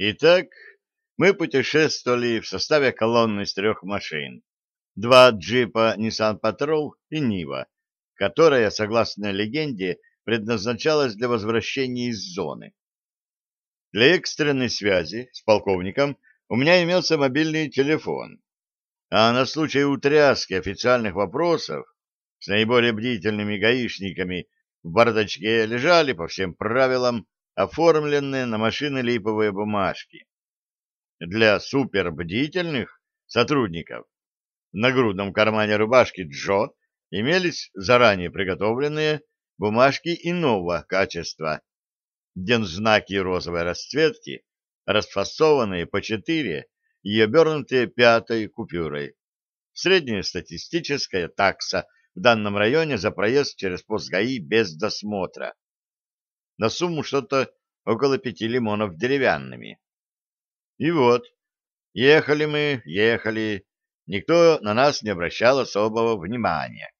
Итак, мы путешествовали в составе колонны из трех машин. Два джипа Nissan Patrol и Нива, которая, согласно легенде, предназначалась для возвращения из зоны. Для экстренной связи с полковником у меня имелся мобильный телефон, а на случай утряски официальных вопросов с наиболее бдительными гаишниками в бардачке лежали по всем правилам оформленные на машины липовые бумажки. Для супербдительных сотрудников в нагрудном кармане рубашки Джо имелись заранее приготовленные бумажки иного качества, дензнаки розовой расцветки, расфасованные по четыре и обернутые пятой купюрой. Средняя статистическая такса в данном районе за проезд через пост ГАИ без досмотра на сумму что-то около пяти лимонов деревянными. И вот, ехали мы, ехали, никто на нас не обращал особого внимания.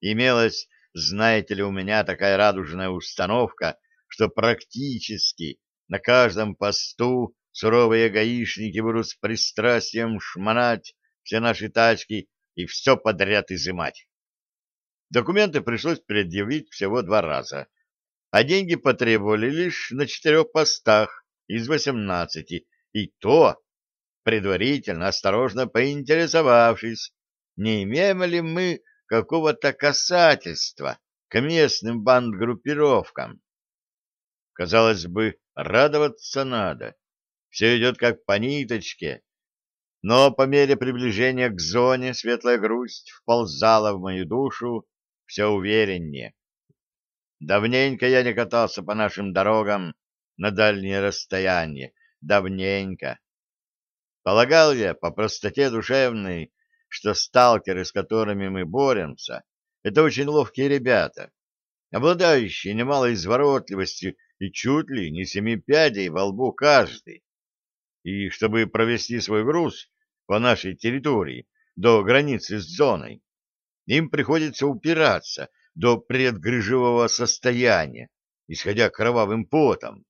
Имелась, знаете ли, у меня такая радужная установка, что практически на каждом посту суровые гаишники будут с пристрастием шмонать все наши тачки и все подряд изымать. Документы пришлось предъявить всего два раза — а деньги потребовали лишь на четырех постах из восемнадцати, и то, предварительно осторожно поинтересовавшись, не имеем ли мы какого-то касательства к местным бандгруппировкам. Казалось бы, радоваться надо. Все идет как по ниточке. Но по мере приближения к зоне светлая грусть вползала в мою душу все увереннее. Давненько я не катался по нашим дорогам на дальние расстояния. Давненько. Полагал я по простоте душевной, что сталкеры, с которыми мы боремся, это очень ловкие ребята, обладающие немалой изворотливостью и чуть ли не семи пядей во лбу каждый. И чтобы провести свой груз по нашей территории до границы с зоной, им приходится упираться — до предгрыжевого состояния, исходя кровавым потом.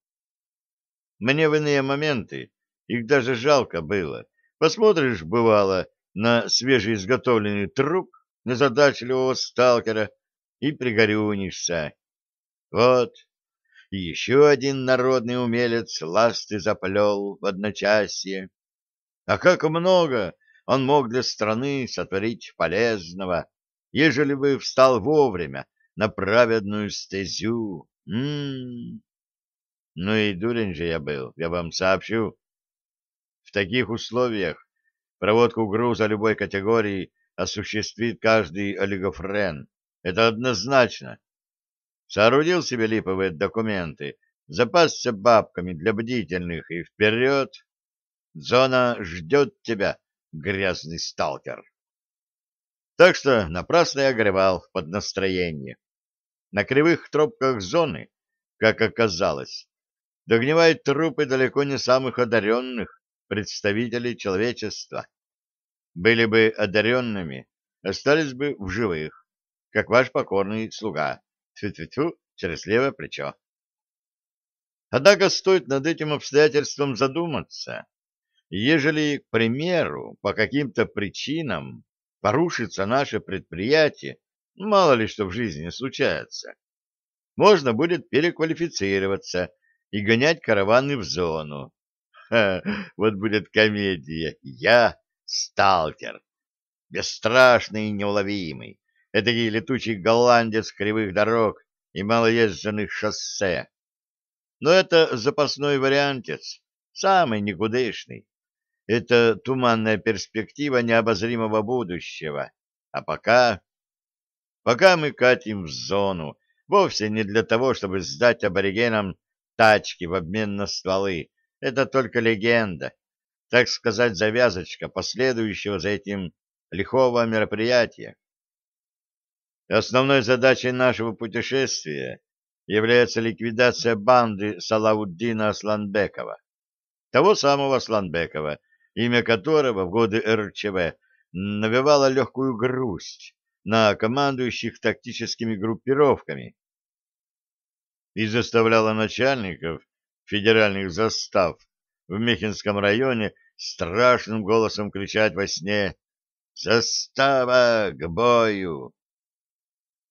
Мне в иные моменты их даже жалко было. Посмотришь, бывало, на свежеизготовленный труп незадачливого сталкера и пригорюнишься. Вот, еще один народный умелец ласты заплел в одночасье. А как много он мог для страны сотворить полезного, ежели бы встал вовремя на праведную стезю. М -м -м. Ну и дурень же я был, я вам сообщу. В таких условиях проводку груза любой категории осуществит каждый олигофрен. Это однозначно. Соорудил себе липовые документы, запасся бабками для бдительных и вперед. Зона ждет тебя, грязный сталкер. Так что напрасно я горевал под настроение. На кривых тропках зоны, как оказалось, догнивают трупы далеко не самых одаренных представителей человечества. Были бы одаренными, остались бы в живых, как ваш покорный слуга. Тьфу-тьфу-тьфу, через левое плечо. Однако стоит над этим обстоятельством задуматься. Ежели, к примеру, по каким-то причинам порушится наше предприятие, мало ли что в жизни случается. Можно будет переквалифицироваться и гонять караваны в зону. Ха, вот будет комедия. Я сталкер, бесстрашный и неуловимый, этакий летучий голландец кривых дорог и малоезженных шоссе. Но это запасной вариантец, самый никудышный. Это туманная перспектива необозримого будущего. А пока... Пока мы катим в зону, вовсе не для того, чтобы сдать аборигенам тачки в обмен на стволы. Это только легенда, так сказать, завязочка последующего за этим лихого мероприятия. Основной задачей нашего путешествия является ликвидация банды Салауддина Асланбекова, того самого Асланбекова, имя которого в годы РЧВ навевало легкую грусть на командующих тактическими группировками и заставляло начальников федеральных застав в Мехинском районе страшным голосом кричать во сне «Застава к бою!»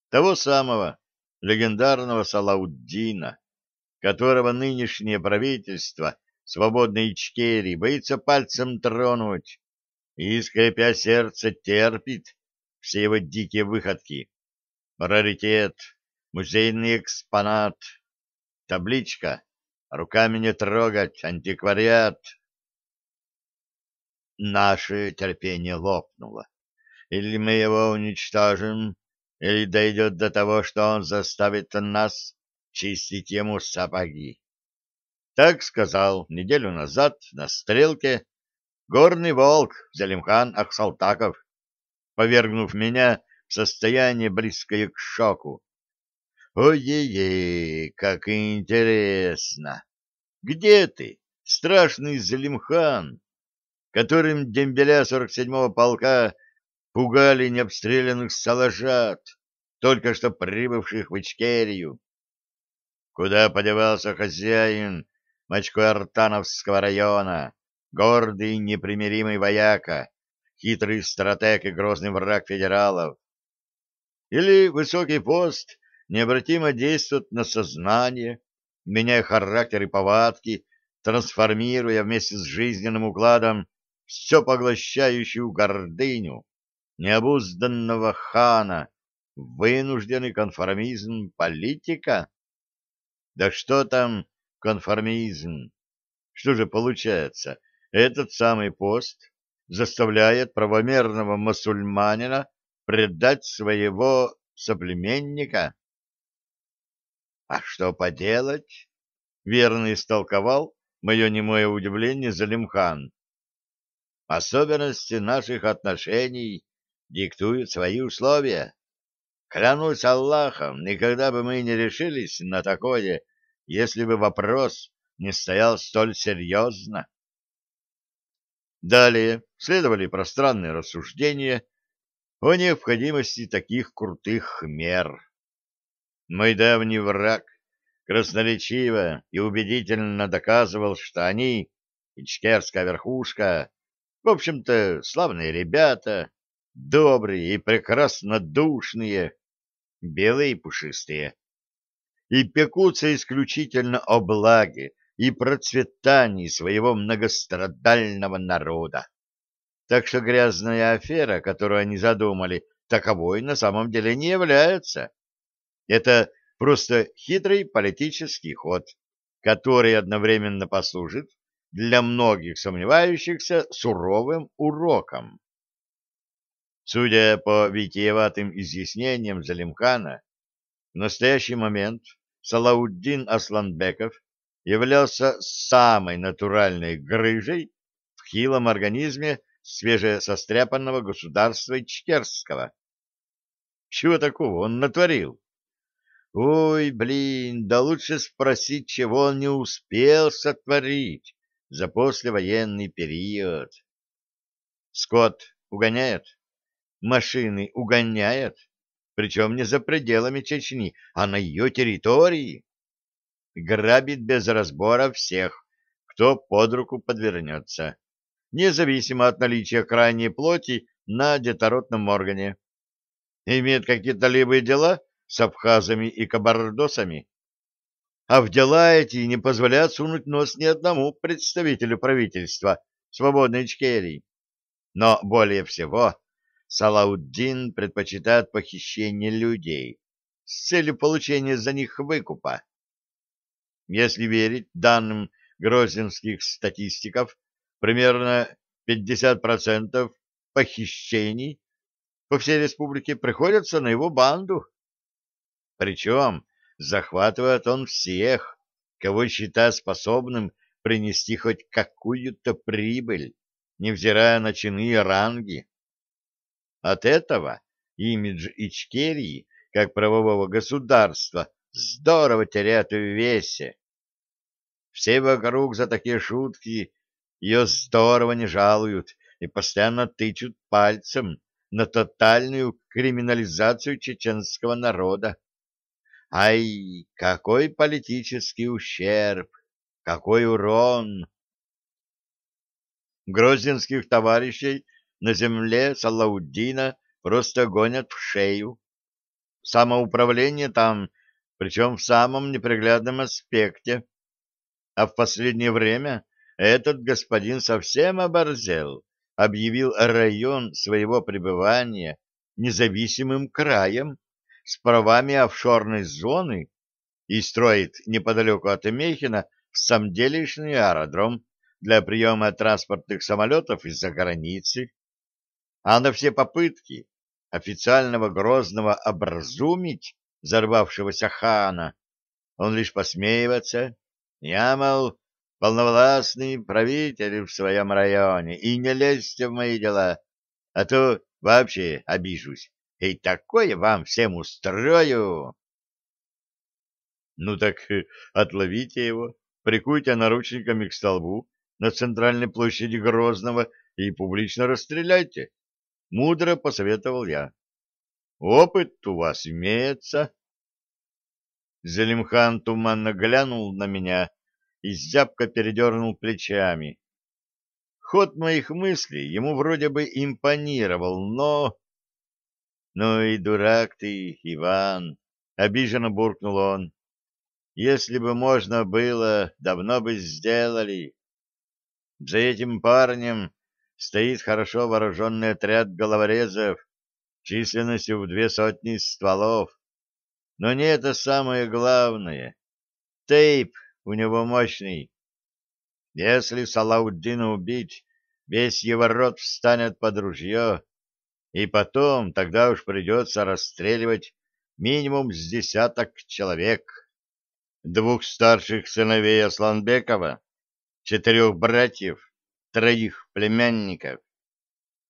Того самого легендарного Салауддина, которого нынешнее правительство свободной Ичкерии боится пальцем тронуть и, скрипя сердце, терпит все его дикие выходки. Раритет, музейный экспонат, табличка «Руками не трогать, антиквариат». Наше терпение лопнуло. Или мы его уничтожим, или дойдет до того, что он заставит нас чистить ему сапоги. Так сказал неделю назад на стрелке горный волк Залимхан Ахсалтаков, повергнув меня в состояние близкое к шоку. Ой-ей, как интересно! Где ты, страшный Залимхан, которым дембеля 47-го полка пугали необстрелянных салажат, только что прибывших в Ичкерию? Куда подевался хозяин Мачко-Артановского района, гордый непримиримый вояка, хитрый стратег и грозный враг федералов? Или высокий пост необратимо действует на сознание, меняя характер и повадки, трансформируя вместе с жизненным укладом все поглощающую гордыню необузданного хана, вынужденный конформизм политика? Да что там конформизм? Что же получается, этот самый пост заставляет правомерного мусульманина предать своего соплеменника? А что поделать? Верно истолковал мое немое удивление Залимхан. Особенности наших отношений диктуют свои условия. Клянусь Аллахом, никогда бы мы не решились на такое, если бы вопрос не стоял столь серьезно. Далее следовали пространные рассуждения о необходимости таких крутых мер. Мой давний враг красноречиво и убедительно доказывал, что они, ичкерская верхушка, в общем-то, славные ребята, добрые и прекрасно душные, белые и пушистые, и пекутся исключительно о благе и процветании своего многострадального народа. Так что грязная афера, которую они задумали, таковой на самом деле не является. Это просто хитрый политический ход, который одновременно послужит для многих сомневающихся суровым уроком. Судя по витиеватым изъяснениям Залимхана, в настоящий момент Салауддин Асланбеков являлся самой натуральной грыжей в хилом организме свежесостряпанного государства Ичкерского. Чего такого он натворил? Ой, блин, да лучше спросить, чего он не успел сотворить за послевоенный период. Скот угоняет, машины угоняет, причем не за пределами Чечни, а на ее территории. Грабит без разбора всех, кто под руку подвернется, независимо от наличия крайней плоти на детородном органе. Имеет какие-то либые дела — с абхазами и кабардосами, а в дела эти не позволяют сунуть нос ни одному представителю правительства свободной Ичкерии. Но более всего Салауддин предпочитает похищение людей с целью получения за них выкупа. Если верить данным грозненских статистиков, примерно 50% похищений по всей республике приходятся на его банду. Причем захватывает он всех, кого считает способным принести хоть какую-то прибыль, невзирая на чины и ранги. От этого имидж Ичкерии, как правового государства, здорово теряет в весе. Все вокруг за такие шутки ее здорово не жалуют и постоянно тычут пальцем на тотальную криминализацию чеченского народа. Ай, какой политический ущерб, какой урон! Грозненских товарищей на земле Салауддина просто гонят в шею. Самоуправление там, причем в самом неприглядном аспекте. А в последнее время этот господин совсем оборзел, объявил район своего пребывания независимым краем с правами офшорной зоны и строит неподалеку от Эмехина самделишный аэродром для приема транспортных самолетов из-за границы. А на все попытки официального Грозного образумить взорвавшегося хана он лишь посмеивается. Я, мол, полновластный правитель в своем районе, и не лезьте в мои дела, а то вообще обижусь. И такое вам всем устрою. Ну так э, отловите его, прикуйте наручниками к столбу на центральной площади Грозного и публично расстреляйте. Мудро посоветовал я. Опыт у вас имеется. Залимхан туманно глянул на меня и зябко передернул плечами. Ход моих мыслей ему вроде бы импонировал, но... — Ну и дурак ты, Иван! — обиженно буркнул он. — Если бы можно было, давно бы сделали. За этим парнем стоит хорошо вооруженный отряд головорезов численностью в две сотни стволов. Но не это самое главное. Тейп у него мощный. Если Салауддина убить, весь его род встанет под ружье, и потом тогда уж придется расстреливать минимум с десяток человек. Двух старших сыновей Асланбекова, четырех братьев, троих племянников.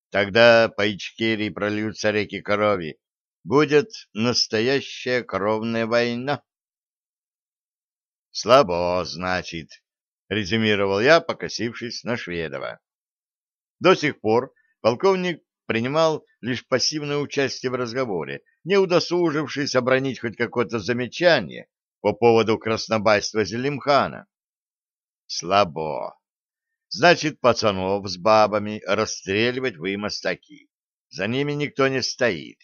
Тогда по Ичкерии прольются реки крови. Будет настоящая кровная война. Слабо, значит, резюмировал я, покосившись на Шведова. До сих пор полковник принимал лишь пассивное участие в разговоре, не удосужившись обронить хоть какое-то замечание по поводу краснобайства Зелимхана. Слабо. Значит, пацанов с бабами расстреливать вы мастаки. За ними никто не стоит.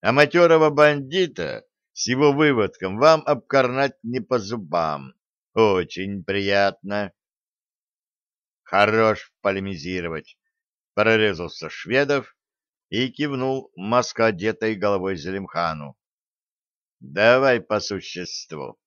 А матерого бандита с его выводком вам обкорнать не по зубам. Очень приятно. Хорош полемизировать. Прорезался Шведов и кивнул маскоодетой головой Зелимхану. Давай по существу.